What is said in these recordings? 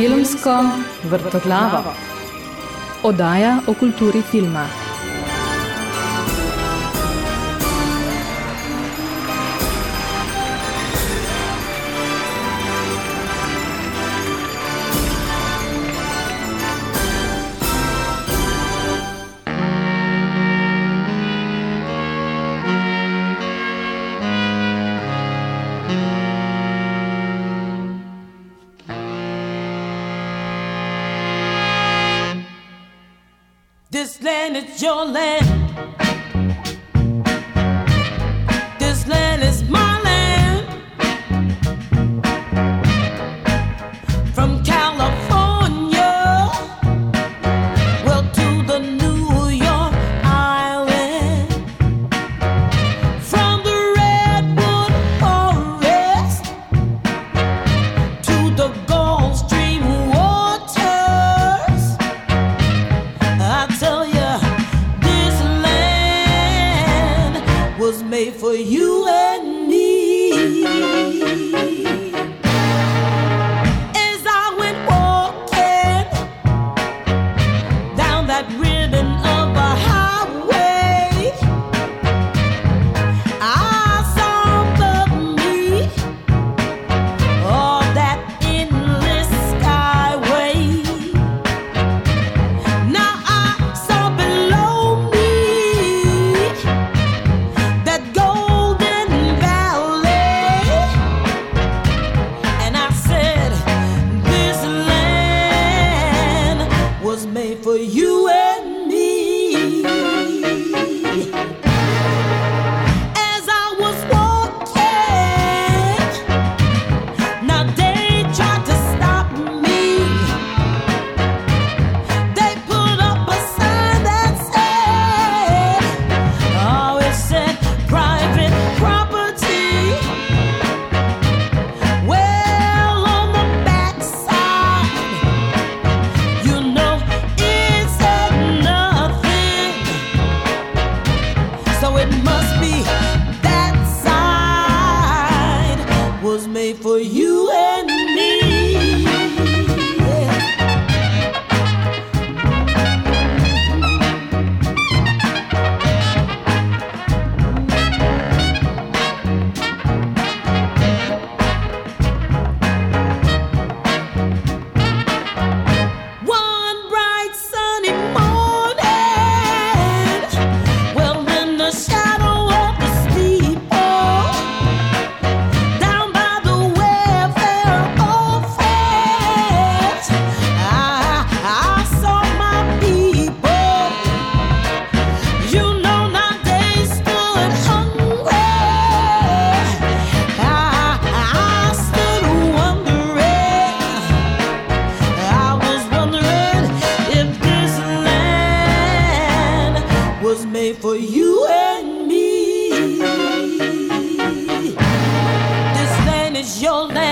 Filmsko vrtoglavo. Oddaja o kulturi filma. your land.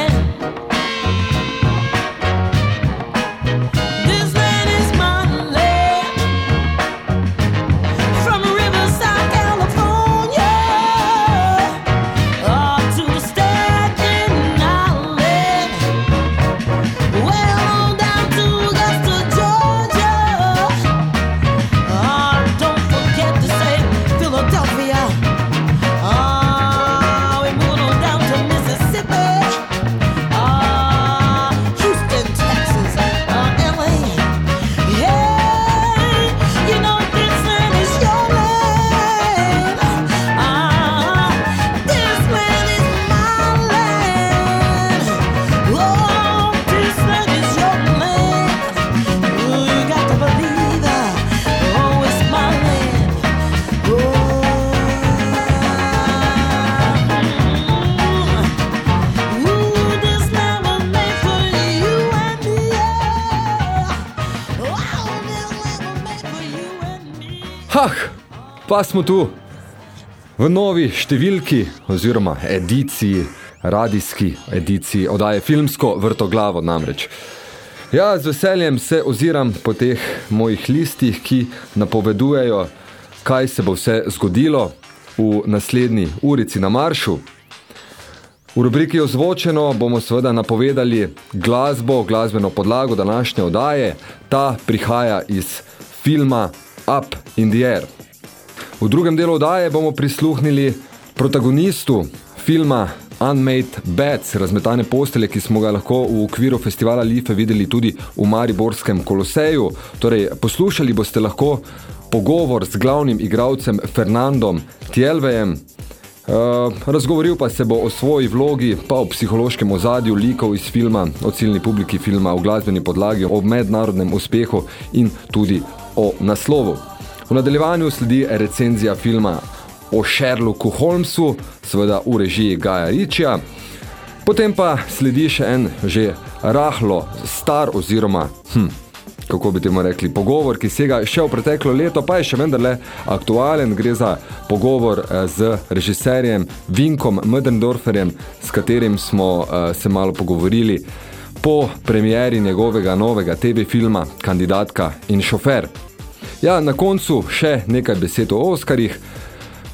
time. Pa smo tu v novi številki oziroma ediciji, radijski ediciji odaje filmsko vrtoglavo namreč. Ja, z veseljem se oziram po teh mojih listih, ki napovedujejo, kaj se bo vse zgodilo v naslednji urici na maršu. V rubriki Ozvočeno bomo seveda napovedali glasbo, glasbeno podlago današnje odaje. Ta prihaja iz filma Up in the Air. V drugem delu odaje bomo prisluhnili protagonistu filma Unmade Beds, razmetane postelje, ki smo ga lahko v okviru festivala Life videli tudi v Mariborskem koloseju. Torej, poslušali boste lahko pogovor z glavnim igralcem Fernandom Tjelvejem, Uh, razgovoril pa se bo o svoji vlogi, pa o psihološkem ozadju likov iz filma, o ciljni publiki filma, o glasbeni podlagi, o mednarodnem uspehu in tudi o naslovu. V nadaljevanju sledi recenzija filma o Sherlocku Holmesu, seveda v režiji Gaja Ričja. Potem pa sledi še en že rahlo star oziroma, hm, kako bi temu rekli, pogovor, ki sega še v preteklo leto, pa je še vendarle aktualen. Gre za pogovor eh, z režiserjem Vinkom Mödendorferjem, s katerim smo uh, se malo pogovorili po premieri njegovega novega TV filma Kandidatka in šofer. Ja, na koncu še nekaj besed o Oskarjih,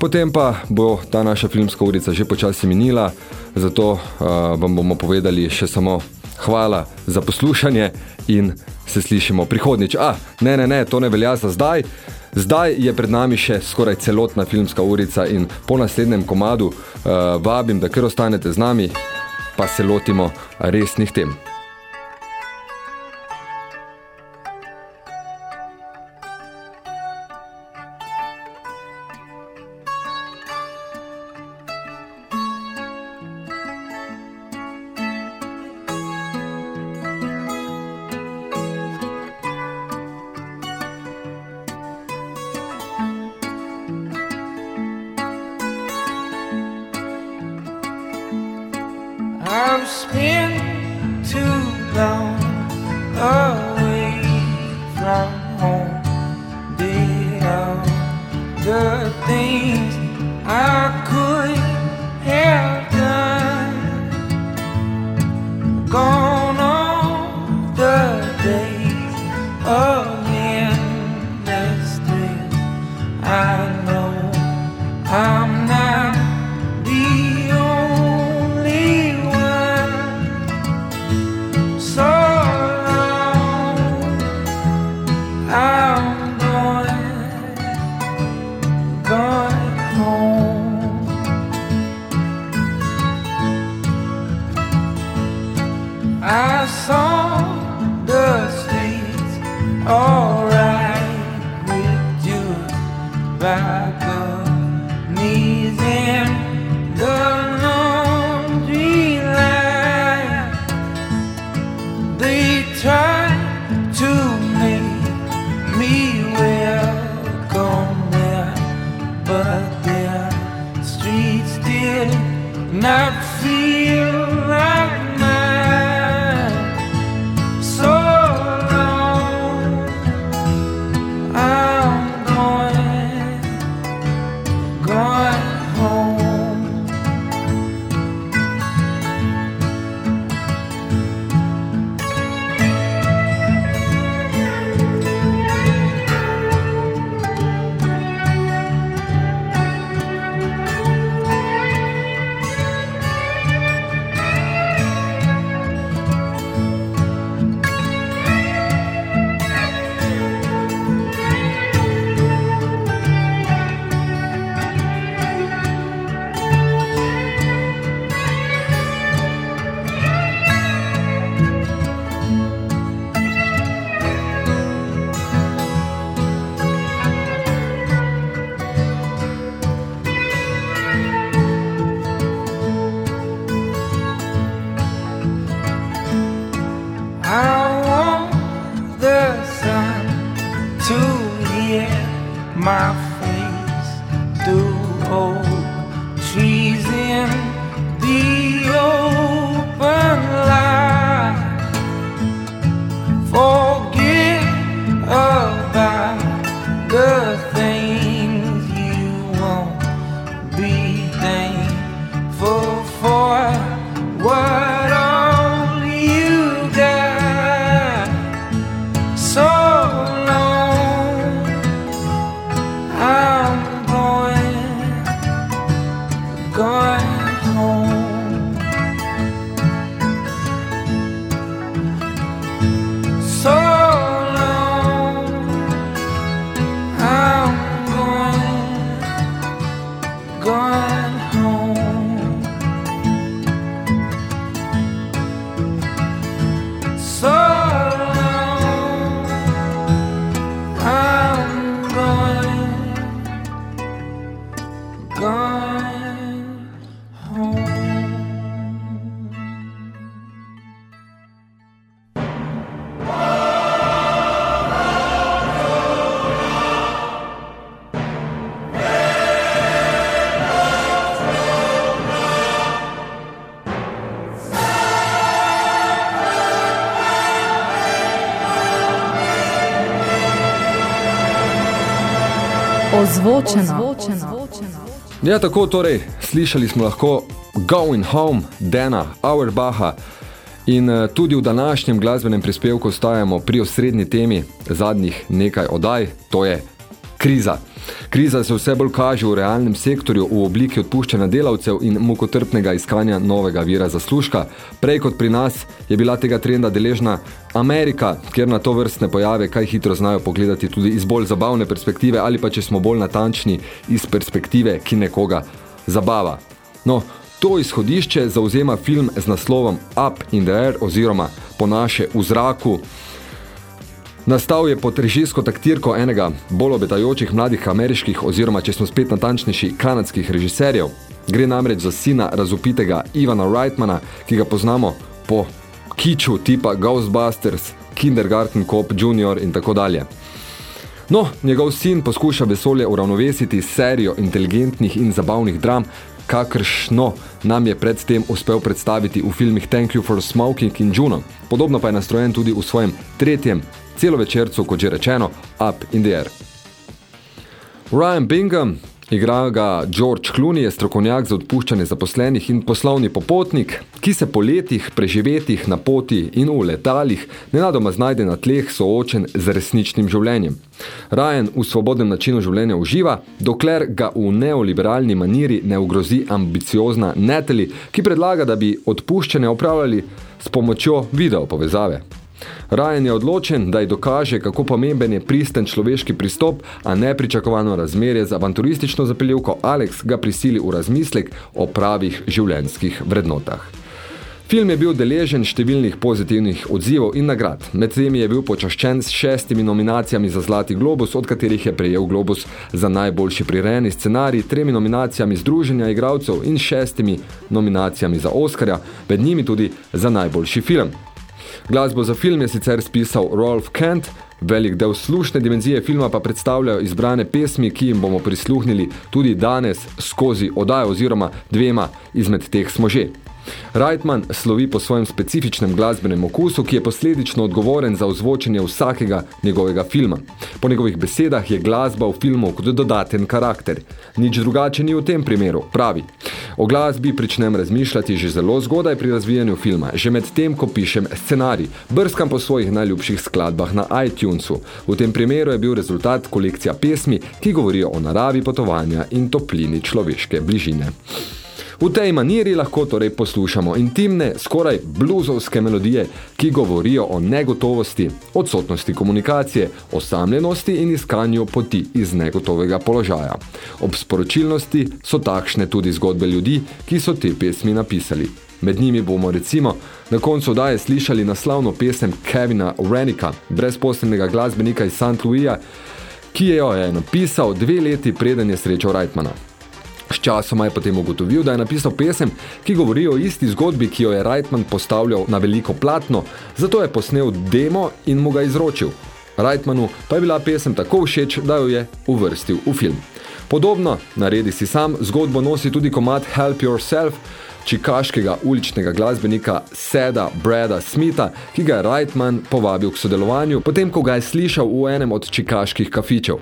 potem pa bo ta naša filmska urica že počasi minila, zato uh, vam bomo povedali še samo hvala za poslušanje in se slišimo prihodnič. A, ne, ne, ne, to ne velja za zdaj. Zdaj je pred nami še skoraj celotna filmska urica in po naslednjem komadu uh, vabim, da kar ostanete z nami, pa se lotimo resnih tem. Ozvočeno. Ja, tako torej, slišali smo lahko Going Home, Dana Auerbacha in eh, tudi v današnjem glasbenem prispevku ostajamo pri osrednji temi zadnjih nekaj odaj, to je kriza. Kriza se vse bolj kaže v realnem sektorju v obliki odpuščanja delavcev in mukotrpnega iskanja novega vira zaslužka. Prej kot pri nas je bila tega trenda deležna Amerika, kjer na to vrstne pojave kaj hitro znajo pogledati tudi iz bolj zabavne perspektive ali pa če smo bolj natančni iz perspektive, ki nekoga zabava. No, to izhodišče zauzema film z naslovom Up in the Air oziroma po naše v zraku, Nastal je pod režijsko taktirko enega bolj obetajočih mladih ameriških oziroma, če smo spet natančnejši, kanadskih režiserjev. Gre namreč za sina razupitega Ivana Reitmana, ki ga poznamo po kiču tipa Ghostbusters, Kindergarten Cop Junior in tako dalje. No, njegov sin poskuša vesolje uravnovesiti s serijo inteligentnih in zabavnih dram, kakršno nam je predtem uspel predstaviti v filmih Thank You for Smoking in Juno. Podobno pa je nastrojen tudi v svojem tretjem celovečercu, kot že rečeno, Up in the Air. Ryan Bingham, igra ga George Clooney, je strokovnjak za odpuščanje zaposlenih in poslovni popotnik, ki se po letih preživetih na poti in v letalih nenadoma znajde na tleh soočen z resničnim življenjem. Ryan v svobodnem načinu življenja uživa, dokler ga v neoliberalni maniri ne ogrozi ambiciozna Natalie, ki predlaga, da bi odpuščanje opravljali s pomočjo video povezave. Ryan je odločen, da ji dokaže, kako pomemben je pristen človeški pristop, a nepričakovano razmerje z avanturistično zapeljivko Alex ga prisili v razmislek o pravih življenjskih vrednotah. Film je bil deležen številnih pozitivnih odzivov in nagrad. Med temi je bil počaščen s šestimi nominacijami za Zlati globus, od katerih je prejel globus za najboljši prirejeni scenarij, tremi nominacijami Združenja igralcev in šestimi nominacijami za Oskarja, med njimi tudi za najboljši film. Glasbo za film je sicer spisal Rolf Kent, velik del slušne dimenzije filma pa predstavljajo izbrane pesmi, ki jim bomo prisluhnili tudi danes skozi odajo oziroma dvema izmed teh smo že. Reitman slovi po svojem specifičnem glasbenem okusu, ki je posledično odgovoren za ozvočenje vsakega njegovega filma. Po njegovih besedah je glasba v filmu kot dodaten karakter. Nič drugače ni v tem primeru, pravi. O glasbi pričnem razmišljati že zelo zgodaj pri razvijanju filma, že med tem, ko pišem scenarij. Brskam po svojih najljubših skladbah na iTunesu. V tem primeru je bil rezultat kolekcija pesmi, ki govorijo o naravi potovanja in toplini človeške bližine. V tej maniri lahko torej poslušamo intimne, skoraj bluzovske melodije, ki govorijo o negotovosti, odsotnosti komunikacije, osamljenosti in iskanju poti iz negotovega položaja. Ob sporočilnosti so takšne tudi zgodbe ljudi, ki so te pesmi napisali. Med njimi bomo recimo na koncu daje slišali naslavno pesem Kevina Renika, brezposlenega glasbenika iz St. Louisa, ki je jo je napisal dve leti preden je srečal Reitmana. Sčasoma je potem ugotovil, da je napisal pesem, ki govori o isti zgodbi, ki jo je Reitman postavljal na veliko platno, zato je posnel demo in mu ga izročil. Reitmanu pa je bila pesem tako všeč, da jo je uvrstil v film. Podobno, naredi si sam, zgodbo nosi tudi komad Help Yourself, čikaškega uličnega glasbenika Seda Brada Smitha, ki ga je Reitman povabil k sodelovanju, potem ko ga je slišal v enem od čikaških kafičev.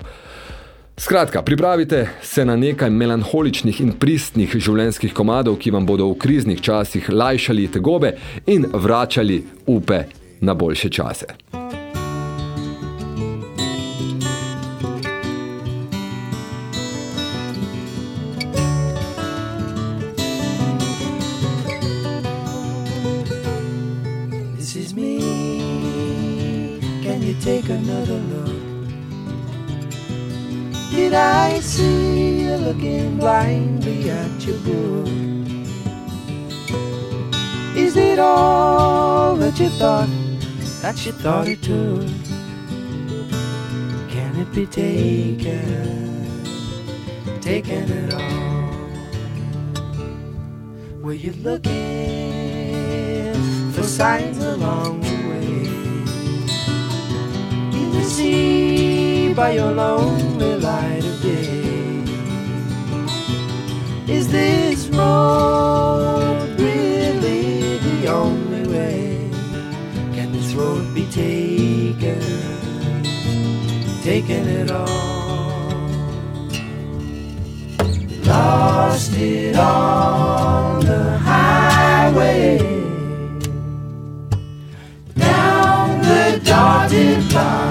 Skratka, pripravite se na nekaj melanholičnih in pristnih življenjskih komadov, ki vam bodo v kriznih časih lajšali tegobe in vračali upe na boljše čase. That you thought it took? Can it be taken, taken at all? Were you looking for signs along the way? The sea by your lonely light of day. Is this road taken it all. Lost it on the highway. Down the dotted line.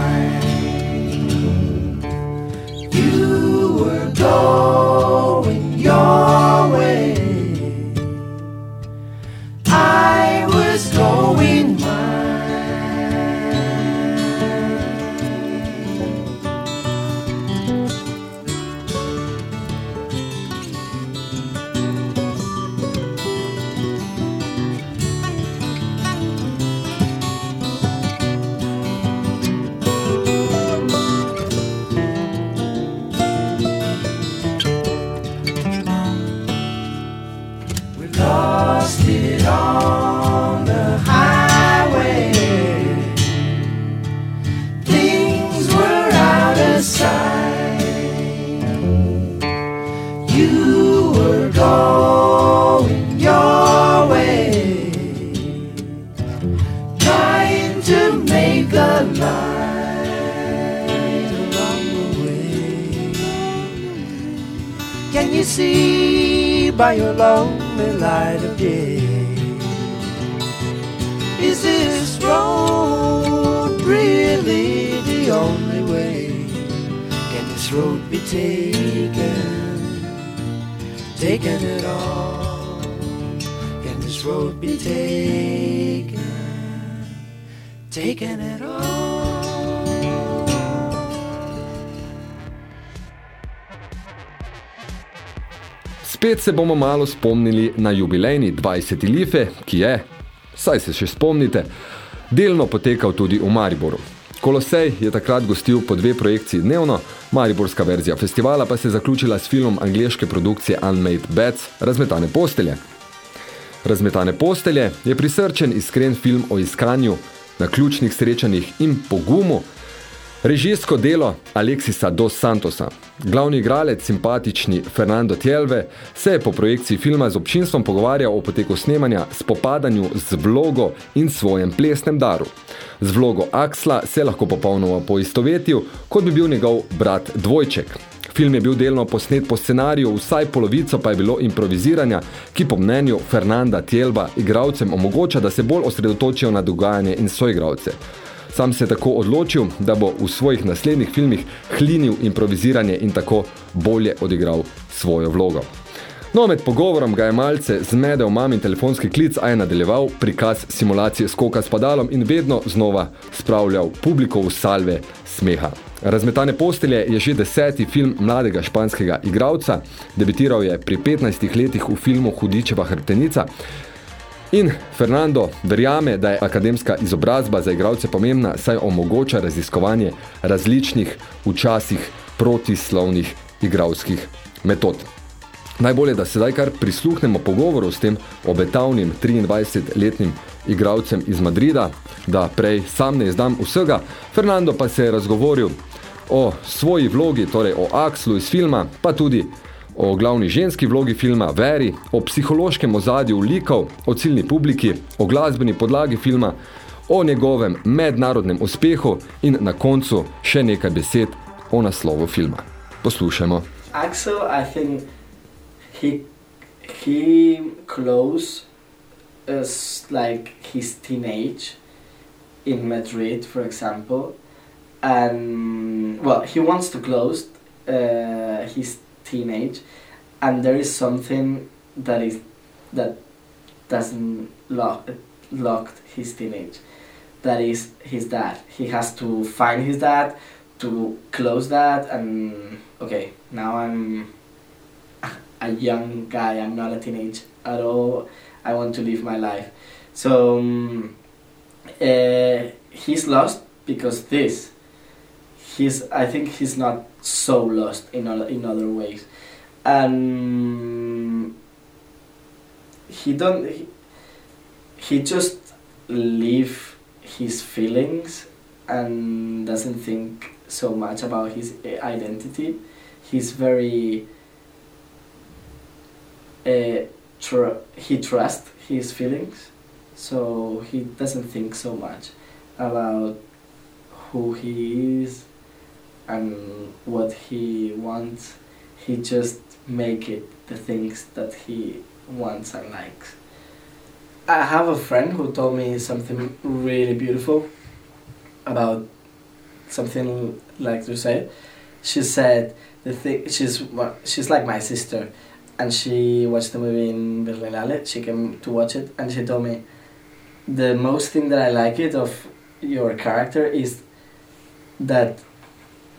Taken at all? Spet se bomo malo spomnili na jubilejni 20. life, ki je, saj se še spomnite, delno potekal tudi v Mariboru. Kolosej je takrat gostil po dve projekciji dnevno, mariborska verzija festivala pa se je zaključila s filmom angleške produkcije Unmade Beds Razmetane postelje. Razmetane postelje je prisrčen iskren film o iskanju, na ključnih srečanjih in pogumu, Režijsko delo Alexisa dos Santosa. Glavni igralec, simpatični Fernando Tjelve, se je po projekciji filma z občinstvom pogovarjal o poteku snemanja, spopadanju z vlogo in svojem plesnem daru. Z vlogo Aksla se lahko popolnoma poistovetil, kot bi bil njegov brat Dvojček. Film je bil delno posnet po scenariju, vsaj polovico pa je bilo improviziranja, ki po mnenju Fernanda Tjelba igralcem omogoča, da se bolj osredotočijo na dogajanje in soigralce. Sam se je tako odločil, da bo v svojih naslednjih filmih hlinil improviziranje in tako bolje odigral svojo vlogo. No, med pogovorom ga je malce zmedel mamin telefonski klic, a je nadaljeval prikaz simulacije skoka s padalom in vedno znova spravljal publiko v salve smeha. Razmetane postelje je že deseti film mladega španskega igralca, debitiral je pri 15 letih v filmu Hudičeva hrbtenica, In Fernando verjame, da je akademska izobrazba za igralce pomembna, saj omogoča raziskovanje različnih, včasih protislovnih igralskih metod. Najbolje, da sedaj kar prisluhnemo pogovoru s tem obetavnim 23-letnim igralcem iz Madrida, da prej sam ne izdam vsega. Fernando pa se je razgovoril o svoji vlogi, torej o Akslu iz filma, pa tudi o glavni ženski vlogi filma Veri, o psihološkem ozadju likov, o ciljni publiki, o glasbeni podlagi filma, o njegovem mednarodnem uspehu in na koncu še nekaj besed o naslovu filma. Poslušajmo. Axel, I think he he close as like his teenage in Madrid, for example, and well, he wants to close uh, his teenage, and there is something that is that doesn't lock locked his teenage. That is his dad. He has to find his dad to close that and okay now i'm a young guy i'm not a teenage at all i want to live my life so um, uh, he's lost because this he's i think he's not so lost in other, in other ways and he don't he, he just leave his feelings and doesn't think so much about his identity. He's very uh, tr- he trusts his feelings, so he doesn't think so much about who he is and what he wants. He just make it the things that he wants and likes. I have a friend who told me something really beautiful about something like you say. She said the thing she's she's like my sister, and she watched the movie in Berlinale. She came to watch it, and she told me the most thing that I like it of your character is that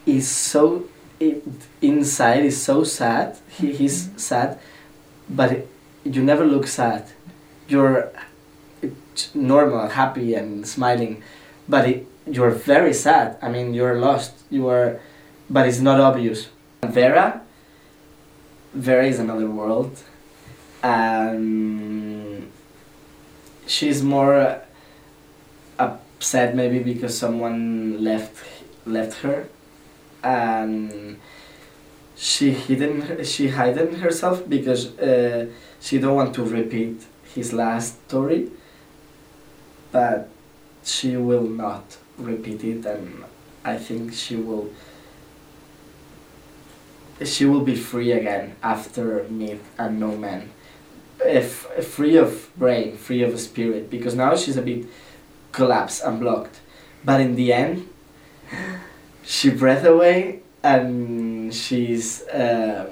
is so it, inside is so sad. He, mm-hmm. he's sad, but it, you never look sad. You're normal, happy, and smiling, but it, you're very sad. I mean, you're lost. You are, but it's not obvious. Vera. Vera is another world, and she's more upset maybe because someone left left her, and she hidden she hidden herself because uh, she don't want to repeat his last story, but she will not repeat it, and I think she will. She will be free again after Myth and No Man, if free of brain, free of spirit, because now she's a bit collapsed and blocked, but in the end, she breath away and she's um,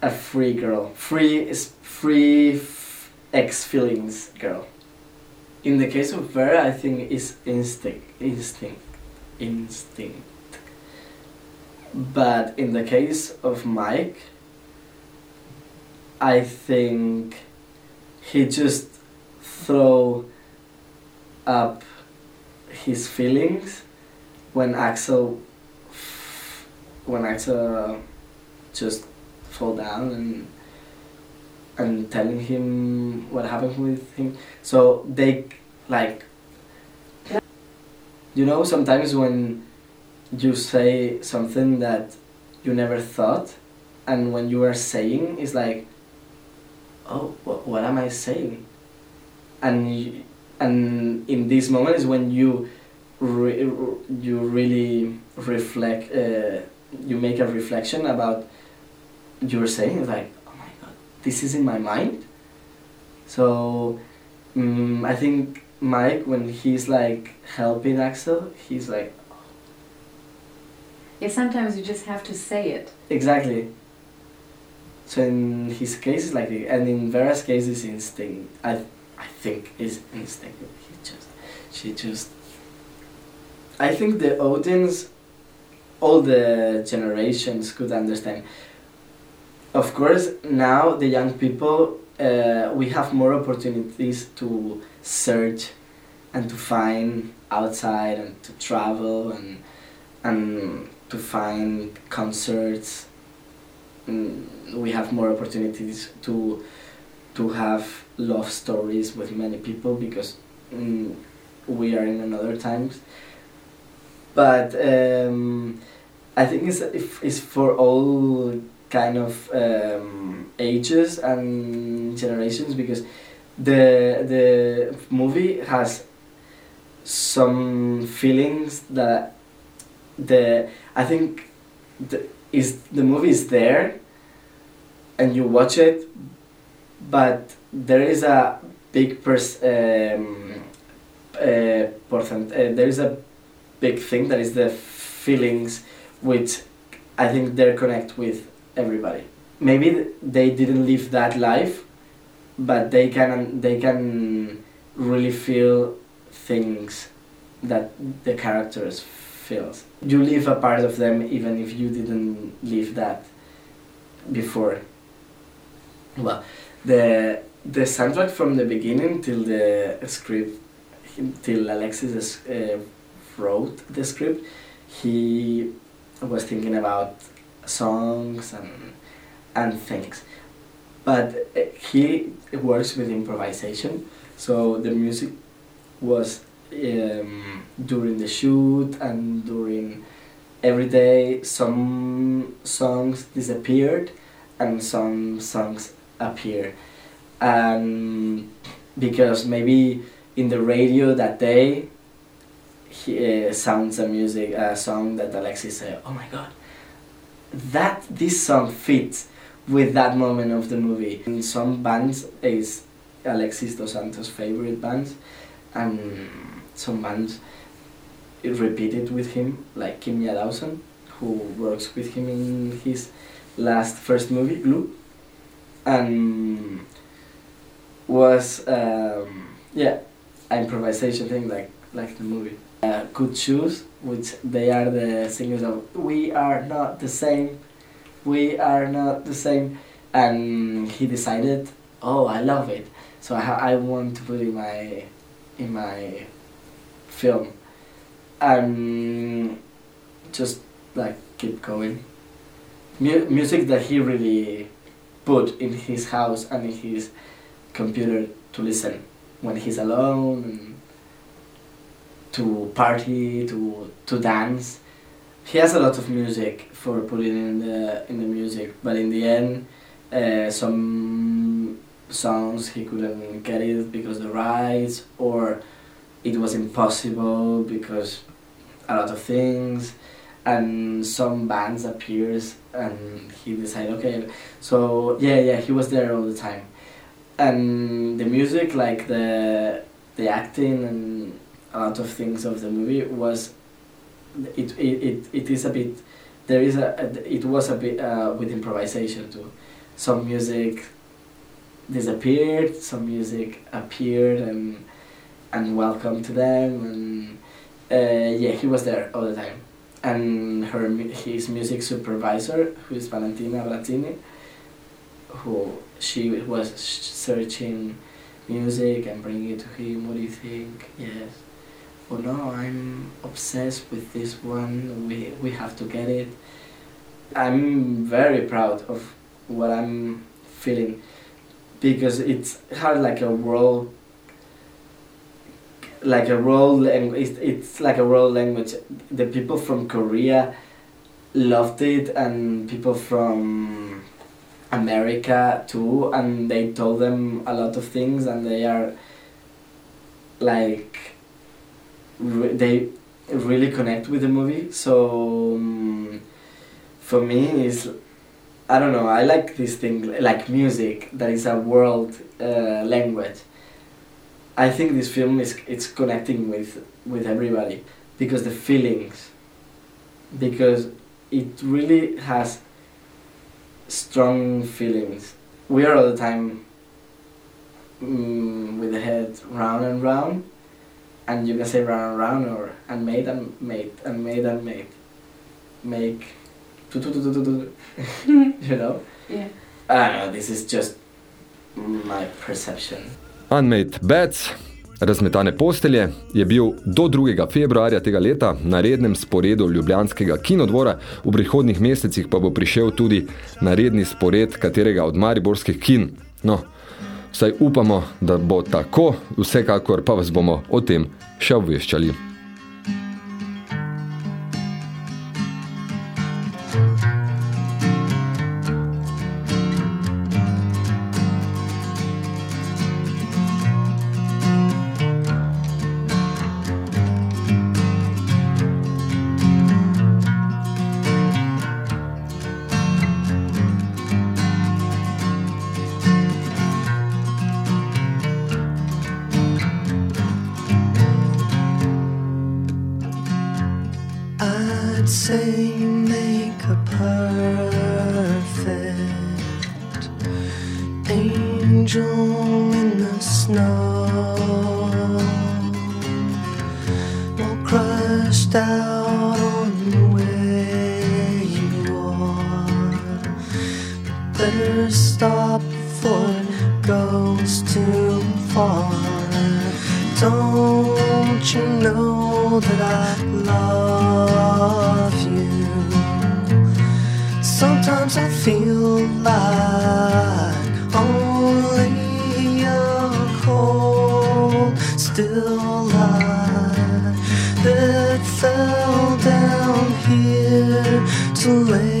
a free girl, free free ex feelings girl. In the case of Vera, I think it's instinct, instinct, instinct. But in the case of Mike, I think he just throw up his feelings when Axel when Axel uh, just fall down and and telling him what happened with him. So they like you know sometimes when you say something that you never thought and when you are saying it's like oh what, what am I saying and and in this moment is when you re- you really reflect uh, you make a reflection about you're saying like oh my god this is in my mind. So mm i think mike when he's like helping axel he's like Yeah, sometimes you just have to say it. exactly. So in his case it's like and in vera's case it's instinct. I i think is instinct. He just she just i think the audience all the generations could understand. Of course now the young people uh, we have more opportunities to search and to find outside and to travel and and to find concerts. Mm, we have more opportunities to to have love stories with many people because mm, we are in another times but um, I think it's, it's for all kind of um, ages and generations because the the movie has some feelings that the I think the is the movie is there and you watch it but there is a big pers- um, uh, percent uh, there is a big thing that is the feelings which I think they're connect with everybody. Maybe they didn't live that life, but they can they can really feel things that the characters feels. You live a part of them even if you didn't live that before. Well, the the soundtrack from the beginning till the script till Alexis uh, wrote the script, he was thinking about songs and and things, but uh, he works with improvisation. So the music was um, during the shoot and during every day. Some songs disappeared, and some songs appear, and because maybe in the radio that day he uh, sounds a music a song that Alexis said, "Oh my God, that this song fits with that moment of the movie. In some bands is Alexis Dos Santos' favorite bands, and some bands repeated with him, like Kimya Dawson, who works with him in his last first movie, Glue, and was um, yeah, improvisation thing like like the movie. Uh, Good Shoes, which they are the singers of We Are Not the Same, We Are Not the Same, and he decided, oh, I love it, so I, I want to put in my in my film, and just like keep going. Mu- music that he really put in his house and in his computer to listen when he's alone to party to to dance. He has a lot of music for putting in the in the music but in the end uh, some songs he couldn't get it because the rights or it was impossible because a lot of things. And some bands appears and he decided okay so yeah yeah he was there all the time. And the music like the the acting and a lot of things of the movie was it it, it, it is a bit there is a, a it was a bit uh, with improvisation too. Some music disappeared some music appeared and and welcome to them and uh, yeah he was there all the time. And her his music supervisor who is Valentina Brazzini who she was searching music and bringing it to him what do you think? Yes oh no i'm obsessed with this one we, we have to get it. I'm very proud of what i'm feeling because it's had like a world like a world language it's, it's like a world language. The people from korea loved it and people from america too and they told them a lot of things and they are like re- they really connect with the movie. So um, for me is i don't know i like this thing like music that is a world uh, language. I think this film is it's connecting with with everybody because the feelings because it really has strong feelings. We are all the time mm, with the head round and round and you can say round and round or and made and made and made and made make tu- tu- tu- tu- tu. you know Yeah. I don't know this is just my perception Unmade Beds, razmetane postelje, je bil do 2. februarja tega leta na rednem sporedu Ljubljanskega kinodvora, v prihodnih mesecih pa bo prišel tudi na redni spored katerega od mariborskih kin. No, saj upamo, da bo tako, vsekakor pa vas bomo o tem še obveščali. Say you make a perfect angel in the snow, all crushed out on where you are. Better stop before it goes too far. Don't you know that I love feel like only a cold, still light that fell down here to lay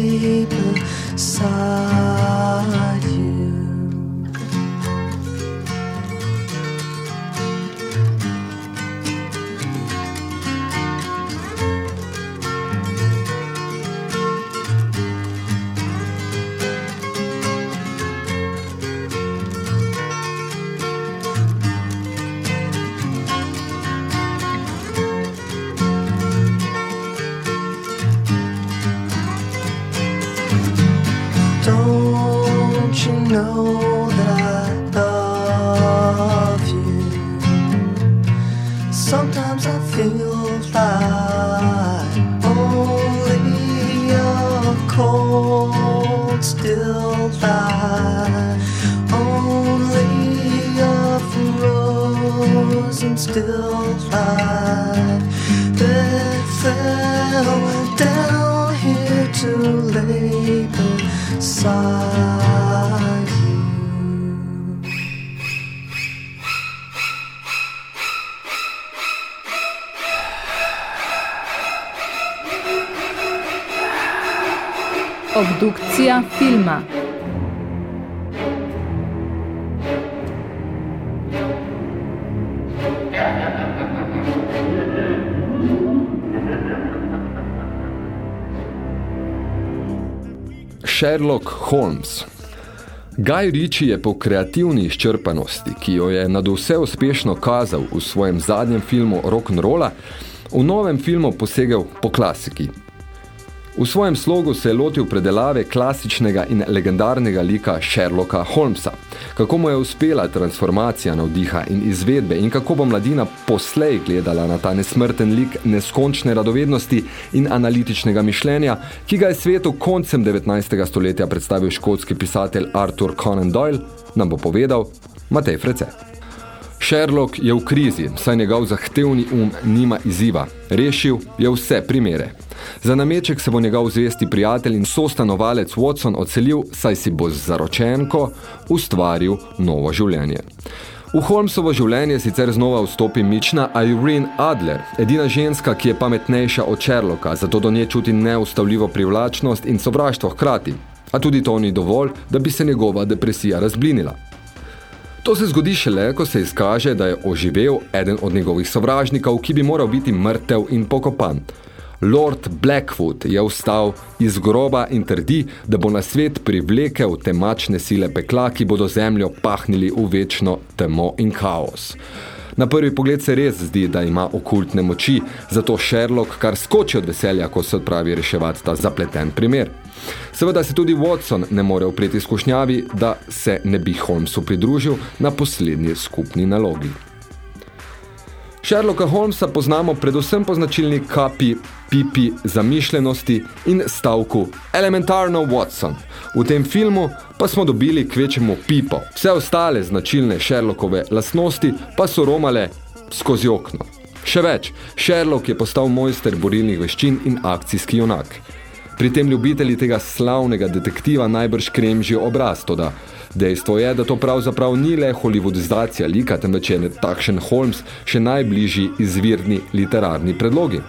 still that fell down here to lay beside you. Obdukcija filma. Sherlock Holmes. Guy Ritchie je po kreativni izčrpanosti, ki jo je nad vse uspešno kazal v svojem zadnjem filmu Rock'n'Rolla, v novem filmu posegel po klasiki. V svojem slogu se je lotil predelave klasičnega in legendarnega lika Sherlocka Holmesa, kako mu je uspela transformacija navdiha in izvedbe in kako bo mladina poslej gledala na ta nesmrten lik neskončne radovednosti in analitičnega mišljenja, ki ga je svetu koncem 19. stoletja predstavil škotski pisatelj Arthur Conan Doyle, nam bo povedal Matej Frece. Sherlock je v krizi, saj njegov zahtevni um nima izziva. Rešil je vse primere. Za nameček se bo njegov zvesti prijatelj in sostanovalec Watson odselil, saj si bo z zaročenko ustvaril novo življenje. V Holmesovo življenje sicer znova vstopi mična Irene Adler, edina ženska, ki je pametnejša od Sherlocka, zato do nje čuti neustavljivo privlačnost in sovraštvo hkrati. A tudi to ni dovolj, da bi se njegova depresija razblinila. To se zgodi šele, ko se izkaže, da je oživel eden od njegovih sovražnikov, ki bi moral biti mrtev in pokopan. Lord Blackwood je vstal iz groba in trdi, da bo na svet privlekel temačne sile pekla, ki bodo zemljo pahnili v večno temo in kaos. Na prvi pogled se res zdi, da ima okultne moči, zato Sherlock kar skoči od veselja, ko se odpravi reševati ta zapleten primer. Seveda se tudi Watson ne more upreti skušnjavi, da se ne bi Holmesu pridružil na poslednji skupni nalogi. Sherlocka Holmesa poznamo predvsem po značilni kapi, pipi, zamišljenosti in stavku Elementarno Watson. V tem filmu pa smo dobili kvečemu pipo. Vse ostale značilne Sherlockove lastnosti pa so romale skozi okno. Še več, Sherlock je postal mojster borilnih veščin in akcijski junak. Pri tem ljubitelji tega slavnega detektiva najbrž kremžijo obraz, toda dejstvo je, da to pravzaprav ni le hollywoodizacija lika, temveč je takšen Holmes še najbližji izvirni literarni predlogi.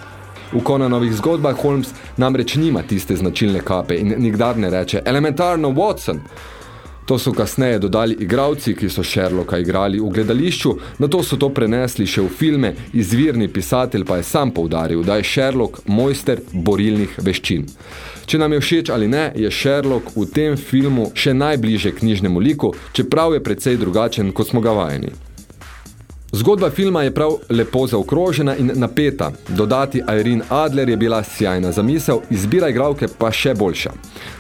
V Conanovih zgodbah Holmes namreč nima tiste značilne kape in nikdar ne reče elementarno Watson. To so kasneje dodali igravci, ki so Sherlocka igrali v gledališču, na to so to prenesli še v filme, izvirni pisatelj pa je sam poudaril, da je Sherlock mojster borilnih veščin. Če nam je všeč ali ne, je Sherlock v tem filmu še najbliže knjižnemu liku, čeprav je precej drugačen, kot smo ga vajeni. Zgodba filma je prav lepo zaokrožena in napeta. Dodati Irene Adler je bila sjajna zamisel, izbira igralke pa še boljša.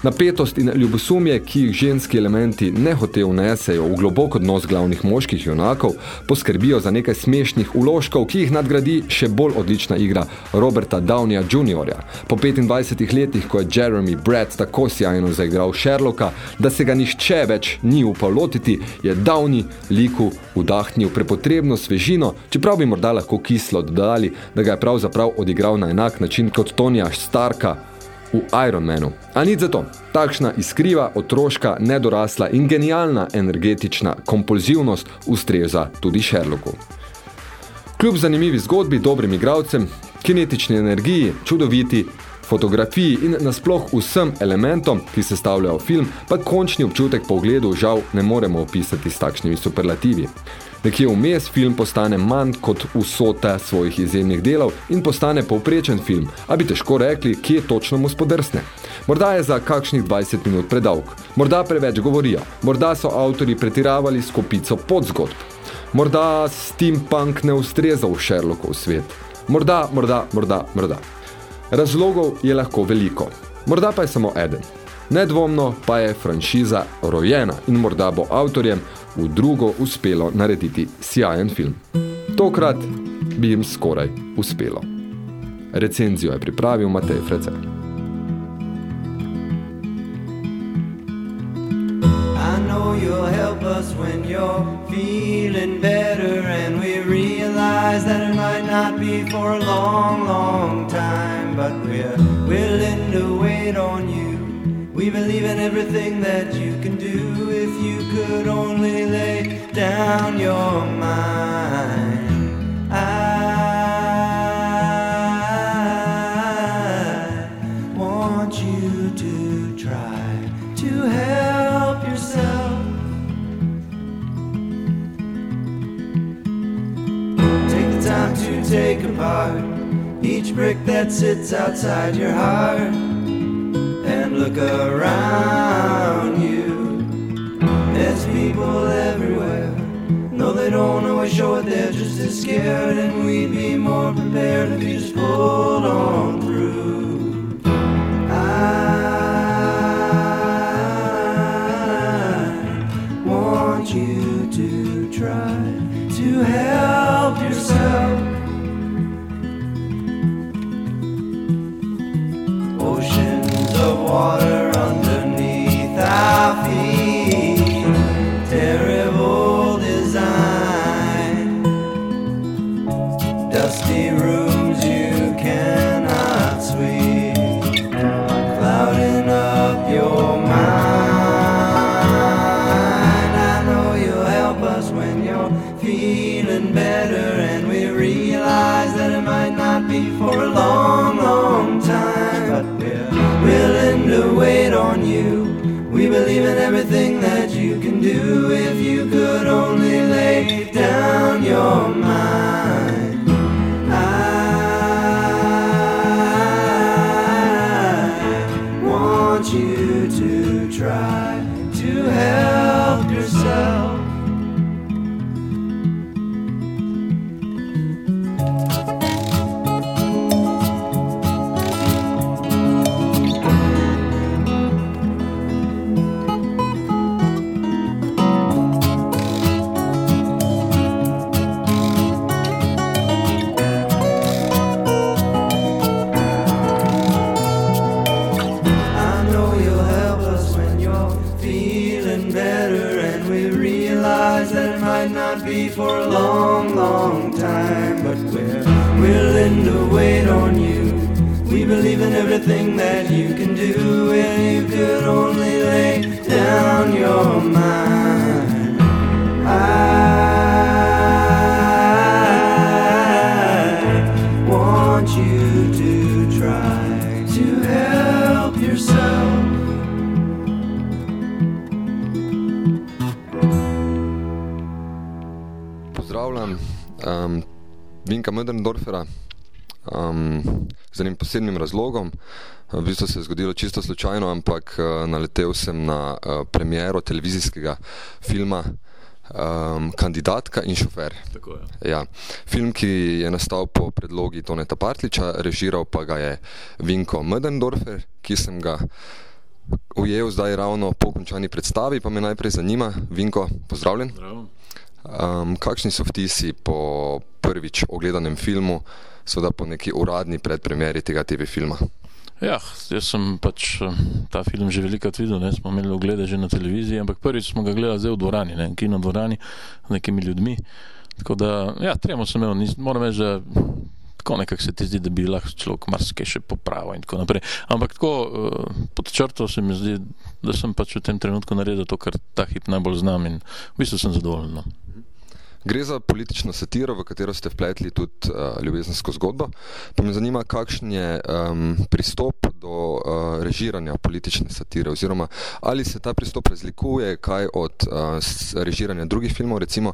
Napetost in ljubosumje, ki jih ženski elementi ne hote vnesejo v globok odnos glavnih moških junakov, poskrbijo za nekaj smešnih uložkov, ki jih nadgradi še bolj odlična igra Roberta Downeya Jr. Po 25 letih, ko je Jeremy Brett tako sjajno zaigral Sherlocka, da se ga nišče več ni upal lotiti, je Downey liku vdahnil prepotrebno svežino, čeprav bi morda lahko kislo dodali, da ga je pravzaprav odigral na enak način kot Tonija Starka v Iron Manu. A nič zato. Takšna iskriva, otroška, nedorasla in genialna energetična kompulzivnost ustreza tudi Sherlocku. Kljub zanimivi zgodbi, dobrim igralcem, kinetični energiji, čudoviti, fotografiji in nasploh vsem elementom, ki sestavljajo film, pa končni občutek po ogledu žal ne moremo opisati s takšnimi superlativi. Nekje vmes film postane manj kot vsota svojih izjemnih delov in postane povprečen film, a bi težko rekli, kje točno mu spodrsne. Morda je za kakšnih 20 minut predolg, morda preveč govorijo, morda so avtori pretiravali s kopico podzgodb, morda steampunk ne ustreza v Sherlockov svet, morda, morda, morda, morda. Razlogov je lahko veliko, morda pa je samo eden. Nedvomno pa je franšiza rojena in morda bo avtorjem v drugo uspelo narediti sjajen film. Tokrat bi jim skoraj uspelo. Recenzijo je pripravil Matej know you'll help us when you're feeling better, and we realize that it might not be for a long, long time, but we're willing to wait on you. We believe in everything that you can do if you could only lay down your mind. I want you to try to help yourself. Take the time to take apart each brick that sits outside your heart look around you. There's people everywhere. No, they don't always show it, they're just as scared, and we'd be more prepared if you just pulled on through. Water In everything that you can do, if you could only lay down your mind. I want you to try to help yourself. Um, Vinka Möderndorfera um, z enim posebnim razlogom. V bistvu se je zgodilo čisto slučajno, ampak uh, naletel sem na uh, premiero televizijskega filma um, Kandidatka in šofer. Tako je. Ja. Film, ki je nastal po predlogi Toneta Partliča, režiral pa ga je Vinko Möderndorfer, ki sem ga ujel zdaj ravno po končani predstavi, pa me najprej zanima, Vinko, pozdravljen. Zdravo. Um, kakšni so vtisi po prvič ogledanem filmu, seveda po neki uradni predpremieri tega TV filma? Ja, jaz sem pač eh, ta film že velikokrat videl, ne, smo imeli oglede že na televiziji, ampak prvič smo ga gledali zdaj v dvorani, ne, kino dvorani z nekimi ljudmi. Tako da, ja, tremo sem imel, nis, moram reči, da tako nekako se ti zdi, da bi lahko človek marsikaj še popravil in tako naprej. Ampak tako eh, pod črto se mi zdi, da sem pač v tem trenutku naredil to, kar ta hip najbolj znam in v bistvu sem zadovoljen. No. Gre za politično satiro, v katero ste vpletli tudi uh, ljubezensko zgodbo. Pa me zanima, kakšen je um, pristop do uh, režiranja politične satire, oziroma ali se ta pristop razlikuje kaj od uh, režiranja drugih filmov, recimo,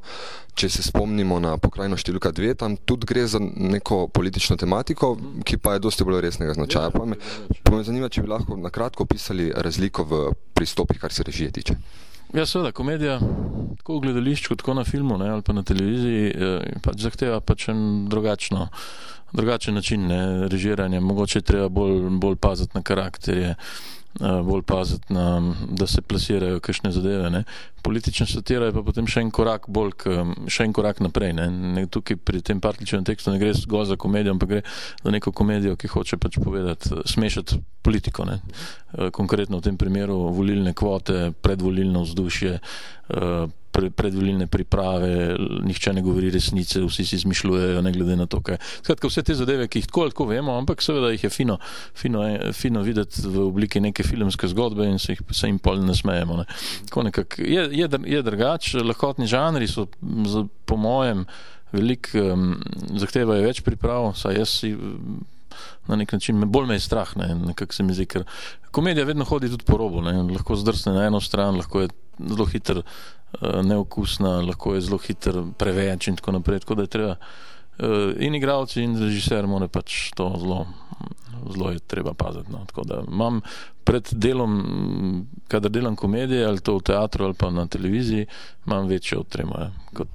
če se spomnimo na pokrajino številka dve, tam tudi gre za neko politično tematiko, ki pa je dosti bolj resnega značaja. Pa me, pa me zanima, če bi lahko na kratko opisali razliko v pristopih, kar se režije tiče. Ja, seveda, komedija, tako v gledališču, tako na filmu ne, ali pa na televiziji, eh, pač zahteva pač en drugačno, drugačen način ne, režiranja. Mogoče je treba bolj, bolj paziti na karakterje. uh, bolj paziti, na, da se plasirajo kakšne zadeve. Ne. Politična satira je pa potem še en korak, bolj, še en korak naprej. Ne. Ne, tukaj pri tem partličnem tekstu ne gre zgolj za komedijo, ampak gre za neko komedijo, ki hoče pač povedati, eh, smešati politiko. Ne. Eh, Konkretno v tem primeru volilne kvote, predvolilno vzdušje, eh, pre, predvolilne priprave, nihče ne govori resnice, vsi si izmišljujejo, ne glede na to, kaj. Skratka, vse te zadeve, ki jih tako ali tako vemo, ampak seveda jih je fino, fino, je- fino videti v obliki neke filmske zgodbe in se, jih, se jim pol ne smejemo. Ne. Tako nekako Je, je, je drugače, lahkotni žanri so po mojem veliko um, zahtevajo več priprav, saj jaz si um, na nek način me bolj me je strah, ne, nekako se mi zdi, ker komedija vedno hodi tudi po robu, ne, lahko zdrsne na eno stran, lahko je zelo hiter uh, neokusna, lahko je zelo hiter preveč in tako naprej, tako da je treba uh, in igravci in režiser mora pač to zelo, zelo je treba paziti. No. Tako da imam pred delom, kadar delam komedije ali to v teatru ali pa na televiziji, imam večjo tremo ja, kot.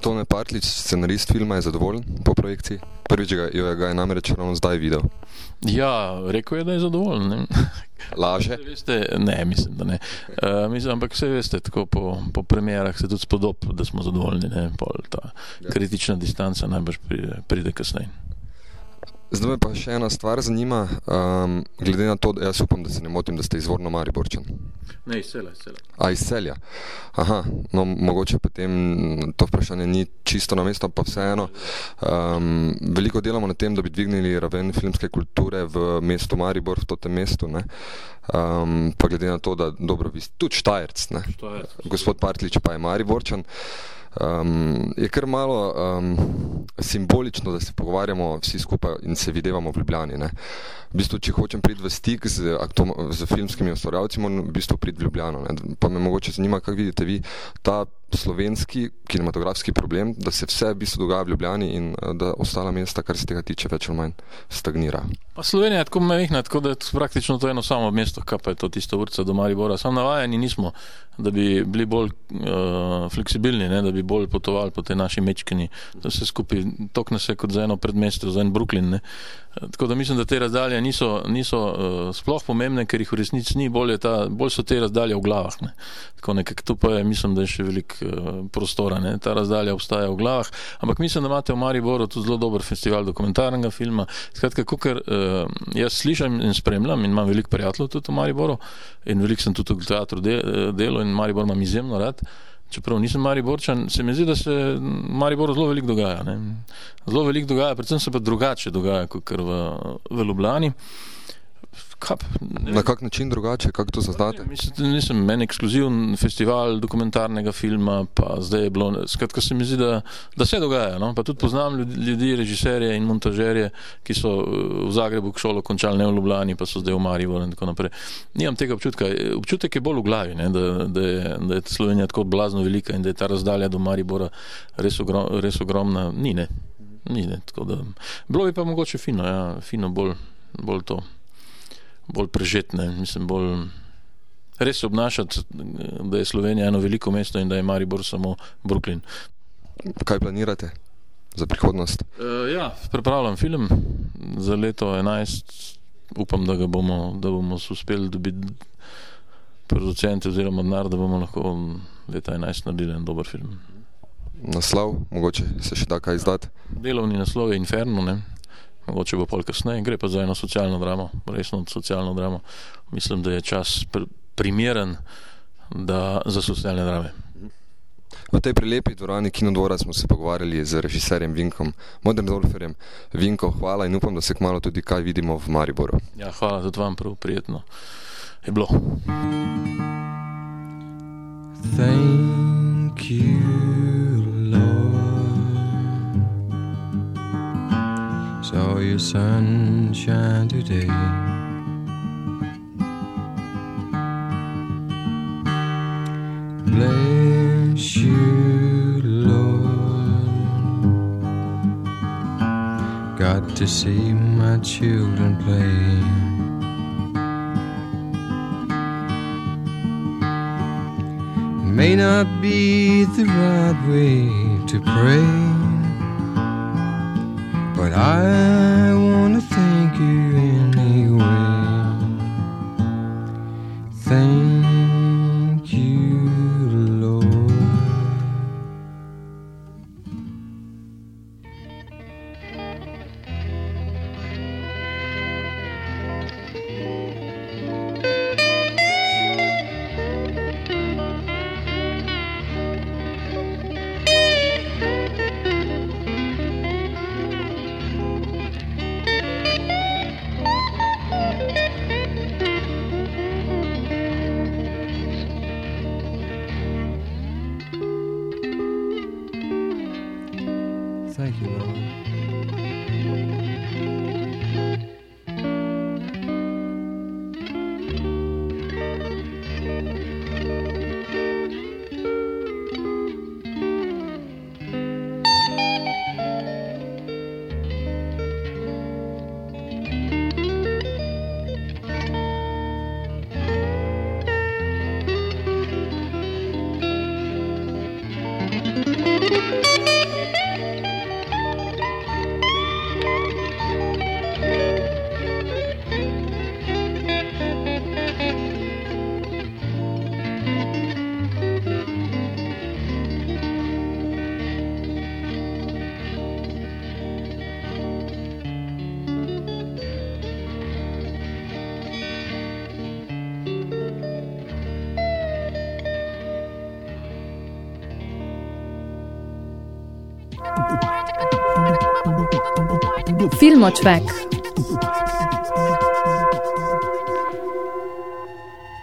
Tone Partlič, scenarist filma, je zadovoljen po projekciji. Prvič ga, jo je- ga je namreč ravno zdaj videl. Ja, rekel je, da je zadovoljen. Ne? Laže. Veste, ne, mislim, da ne. Uh, mislim, ampak vse veste, tako po, po premjerah se tudi spodob, da smo zadovoljni. Ne? Pol ta kritična distanca najbrž pride, pride kasneje. Zdaj me pa še ena stvar zanima, um, glede na to, da jaz upam, da se ne motim, da ste izvorno Mariborčan. Ne, izcela, izcela. A iz celja. Aha, no mogoče potem to vprašanje ni čisto na mestu, pa vseeno. Um, veliko delamo na tem, da bi dvignili raven filmske kulture v mestu Maribor, v tem mestu. Ne? Um, pa glede na to, da dobro, vi ste tudi Štajerc, ne? gospod Partlič pa je Mariborčan. Um, je kar malo um, simbolično, da se pogovarjamo vsi skupaj in se videvamo v Ljubljani. Ne? V bistvu, če hočem priti v stik z, aktom, z filmskimi ustvarjalci, moram v bistvu priti v Ljubljano. Ne? Pa me mogoče zanima, kako vidite vi ta slovenski kinematografski problem, da se vse v bistvu dogaja v Ljubljani in da ostala mesta, kar se tega tiče, več ali manj stagnira. Pa Slovenija je tako mehna, tako da je praktično to eno samo mesto, kaj pa je to tista urca do Maribora. Sam navajeni nismo, da bi bili bolj uh, fleksibilni, ne, da bi bolj potovali po tej naši mečkini. To se skupaj tokne se kot za eno predmestje, za en Brooklyn. Ne. Tako da mislim, da te razdalje niso, niso uh, sploh pomembne, ker jih v resnici ni, bolj, ta, bolj so te razdalje v glavah. Ne. Tako nekako tu pa je, mislim, da je še veliko uh, prostora. Ne. Ta razdalja obstaja v glavah, ampak mislim, da imate v Mariboru tudi zelo dober festival dokumentarnega filma. Skratka, ker uh, jaz slišim in spremljam in imam veliko prijateljev tudi v Mariboru in veliko sem tudi v teatru de, eh, delo in Maribor imam izjemno rad. Čeprav nisem Mariborčan, se mi zdi, da se v Mariboru zelo veliko dogaja. Ne. Zelo veliko dogaja, predvsem se pa drugače dogaja kot v, v Ljubljani. Kap, ne Na kak način drugače, kako to zaznate? Mislim, nisem en ekskluziven festival dokumentarnega filma, pa zdaj je bilo, skratka se mi zdi, da, da se dogaja. No? Pa tudi poznam ljudi, režiserje in montažerje, ki so v Zagrebu šolo končali, ne v Ljubljani, pa so zdaj v Mariboru in tako naprej. Nimam tega občutka. Občutek je bolj v glavi, ne? da, da, je, da je Slovenija tako blazno velika in da je ta razdalja do Maribora res, ogrom, res ogromna. Ni, ne. Ni, ne. Da, bilo bi pa mogoče fino, ja, fino bolj, bolj to bolj prežetne, mislim, bolj res obnašati, da je Slovenija eno veliko mesto in da je Maribor samo Brooklyn. Kaj planirate za prihodnost? Uh, ja, pripravljam film za leto 11, upam, da ga bomo, da bomo uspeli dobiti producente oziroma denar, da bomo lahko leta 11 naredili en dober film. Naslov, mogoče se še da kaj izdati? Delovni naslov je Inferno, ne? Mogoče bo pol kasneje, gre pa za eno socialno dramo, resno socialno dramo. Mislim, da je čas pr primeren da, za socialne drame. V tej prelepi dvorani Kinodvora smo se pogovarjali z režiserjem Vinkom, Moderndorferjem. Vinko, hvala in upam, da se kmalo tudi kaj vidimo v Mariboru. Ja, hvala tudi vam, prav prijetno je bilo. Thank you, Lord. Saw your sunshine today. Bless you, Lord. Got to see my children play. may not be the right way to pray, but I wanna thank you anyway. Thank Filmočvek.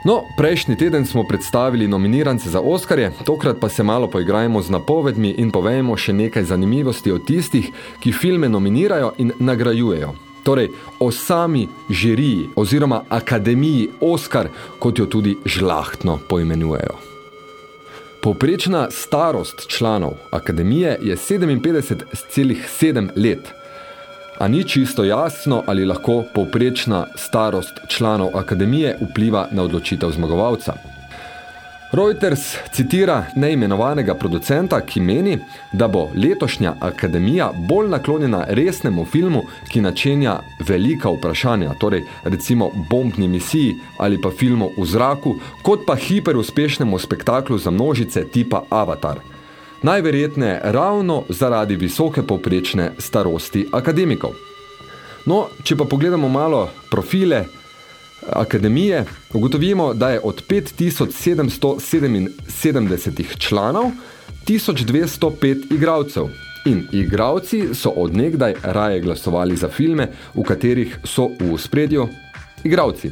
No, prejšnji teden smo predstavili nominirance za Oskarje, tokrat pa se malo poigrajmo z napovedmi in povejmo še nekaj zanimivosti o tistih, ki filme nominirajo in nagrajujejo. Torej, o sami žiriji oziroma akademiji Oskar, kot jo tudi žlahtno poimenujejo. Povprečna starost članov akademije je 57,7 let. A ni čisto jasno, ali lahko povprečna starost članov akademije vpliva na odločitev zmagovalca. Reuters citira neimenovanega producenta, ki meni, da bo letošnja akademija bolj naklonjena resnemu filmu, ki načenja velika vprašanja, torej recimo bombni misiji ali pa filmu v zraku, kot pa hiperuspešnemu spektaklu za množice tipa Avatar. Najverjetneje ravno zaradi visoke povprečne starosti akademikov. No, če pa pogledamo malo profile akademije, ugotovimo, da je od 5777 članov 1205 igralcev. In igralci so od nekdaj raje glasovali za filme, v katerih so v spredju igralci.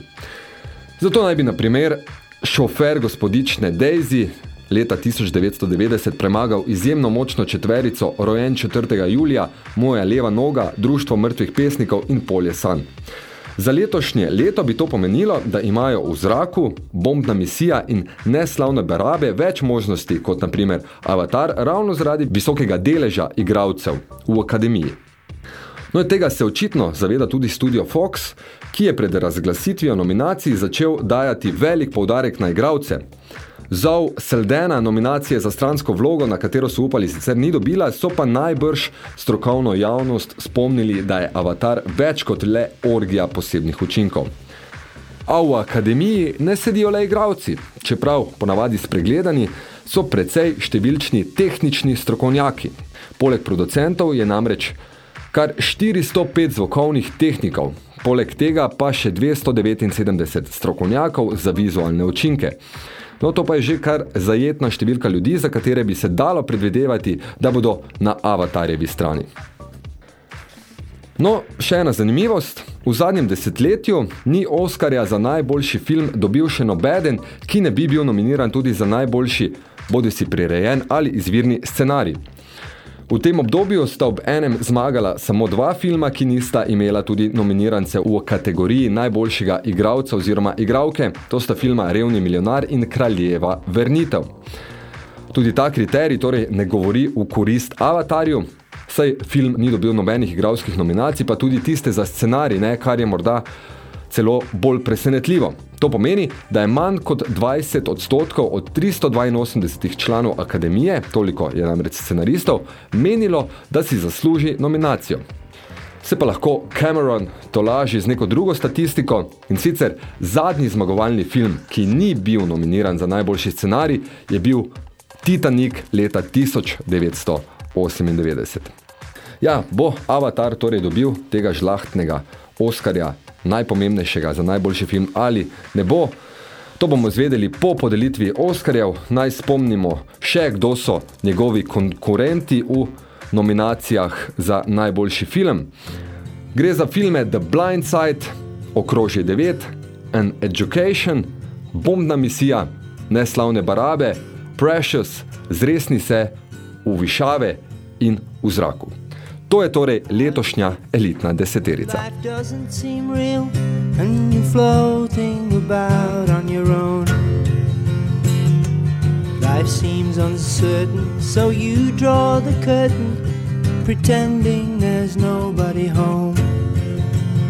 Zato naj bi, na primer, šofer gospodične Daisy leta 1990 premagal izjemno močno četverico rojen 4. julija, Moja leva noga, Društvo mrtvih pesnikov in Polje san. Za letošnje leto bi to pomenilo, da imajo v zraku bombna misija in neslavne barabe več možnosti, kot na primer Avatar, ravno zaradi visokega deleža igralcev v akademiji. No, tega se očitno zaveda tudi studio Fox, ki je pred razglasitvijo nominacij začel dajati velik poudarek na igralce. Zov Seldena nominacije za stransko vlogo, na katero so upali sicer ni dobila, so pa najbrž strokovno javnost spomnili, da je Avatar več kot le orgija posebnih učinkov. A v akademiji ne sedijo le igravci, čeprav ponavadi spregledani, so precej številčni tehnični strokovnjaki. Poleg producentov je namreč kar 405 zvokovnih tehnikov, poleg tega pa še 279 strokovnjakov za vizualne učinke. No, to pa je že kar zajetna številka ljudi, za katere bi se dalo predvidevati, da bodo na avatarjevi strani. No, še ena zanimivost. V zadnjem desetletju ni Oskarja za najboljši film dobil še nobeden, ki ne bi bil nominiran tudi za najboljši, bodi si prirejen ali izvirni scenarij. V tem obdobju sta ob enem zmagala samo dva filma, ki nista imela tudi nominirance v kategoriji najboljšega igralca oziroma igralke, to sta filma Revni milijonar in Kraljeva vrnitev. Tudi ta kriterij torej ne govori v korist Avatarju, saj film ni dobil nobenih igralskih nominacij, pa tudi tiste za scenarij, ne, kar je morda celo bolj presenetljivo. To pomeni, da je manj kot 20 odstotkov od 382 članov akademije, toliko je namreč scenaristov, menilo, da si zasluži nominacijo. Se pa lahko Cameron tolaži z neko drugo statistiko in sicer zadnji zmagovalni film, ki ni bil nominiran za najboljši scenarij, je bil Titanic leta 1998. Ja, bo Avatar torej dobil tega žlahtnega Oskarja najpomembnejšega za najboljši film ali ne bo. To bomo zvedeli po podelitvi Oskarjev. Naj spomnimo še, kdo so njegovi konkurenti v nominacijah za najboljši film. Gre za filme The Blind Side, Okrožje 9, An Education, Bombna misija, Neslavne barabe, Precious, Zresni se, V višave in v zraku. To je torej letošnja elitna deseterica. Real your. Life seems uncertain, so you draw the curtain, pretending there's nobody home.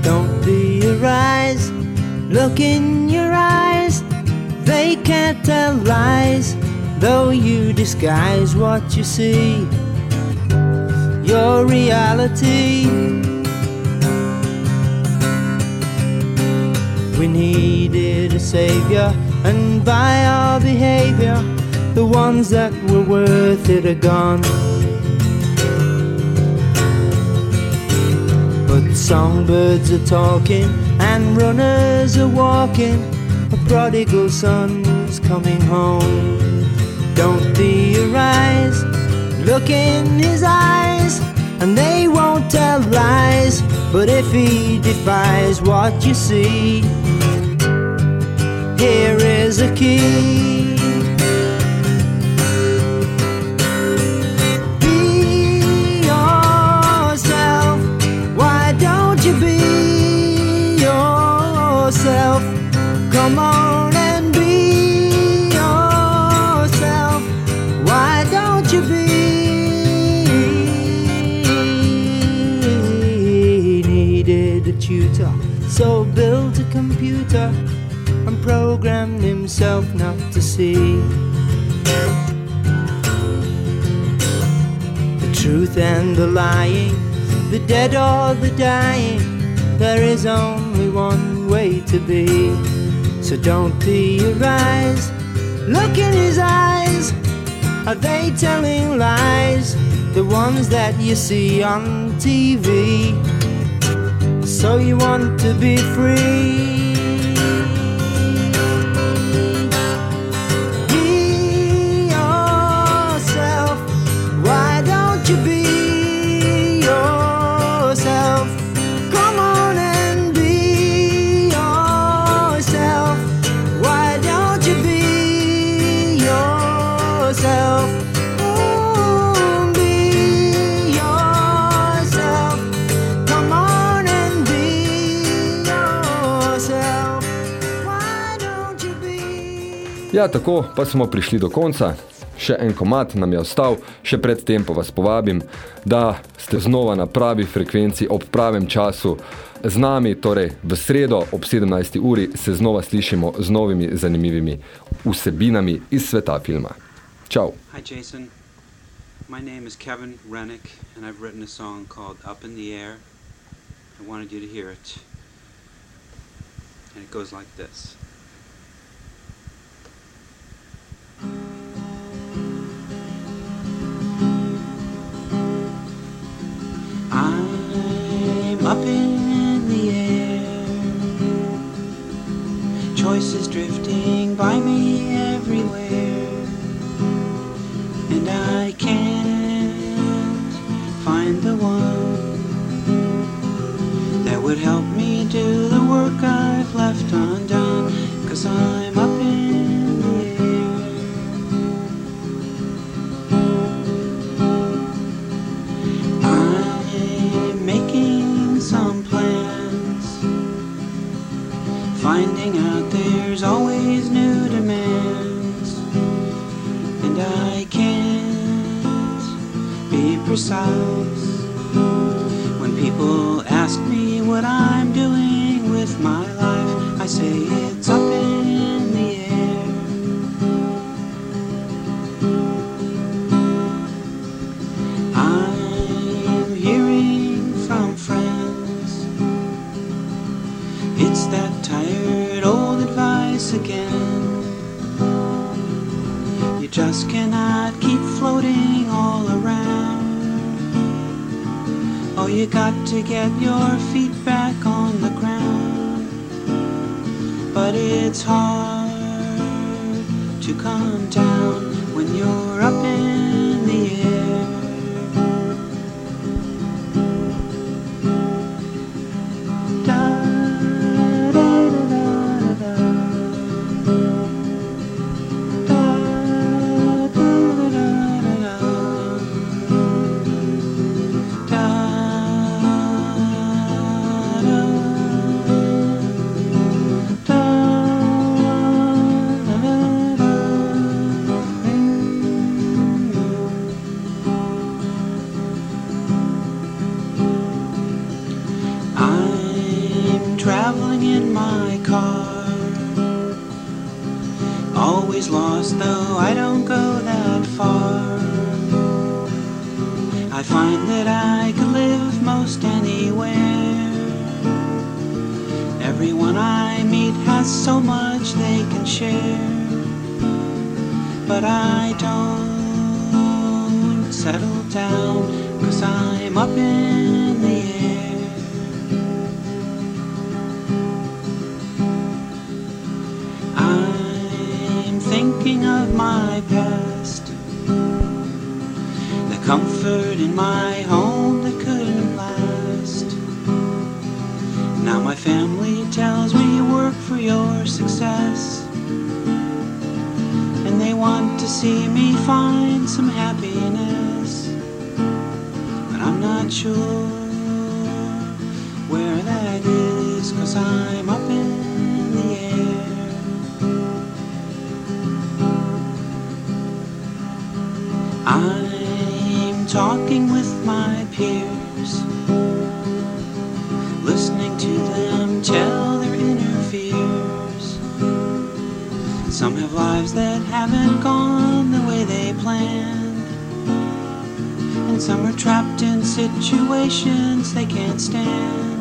Don't be arise, look in your eyes. They can't tell lies, though you disguise what you see your reality. We needed a savior, and by our behavior, the ones that were worth it are gone. But songbirds are talking, and runners are walking. A prodigal son's coming home. Don't be arise, look in his eyes, and they won't tell lies. But if he defies what you see, here is a key. Computer and programmed himself not to see. The truth and the lying, the dead or the dying, there is only one way to be. So don't be eyes, look in his eyes. Are they telling lies? The ones that you see on TV. So you want to be free. Ja, tako pa smo prišli do konca. Še en komat nam je ostal, še predtem pa vas povabim, da ste znova na pravi frekvenci ob pravem času z nami, torej v sredo ob 17. uri se znova slišimo z novimi zanimivimi vsebinami iz sveta filma. Čau! Hi, Jason. My name is Kevin Rennick, and I've written a song called Up in the Air. I wanted you to hear it. And it goes like this I'm up in the air. Choices drifting by me everywhere. And I can't find the one that would help me do the work I've left undone. Cause I'm some plans, finding out there's always new demands, and I can't be precise when people ask me what I'm doing with my life. I say family tells me you work for your success. And they want to see me find some happiness. But I'm not sure where that is, cause I'm up in the air. Some are trapped in situations they can't stand.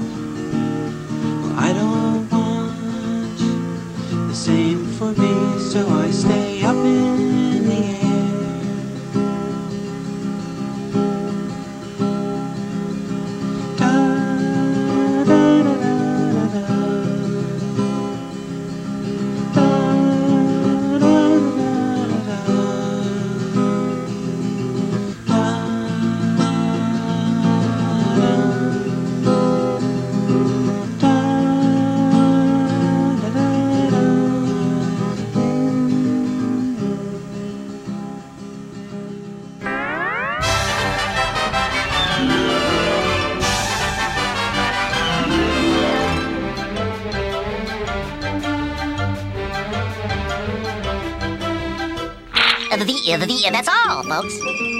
Uh, the, uh, the, that's all, folks.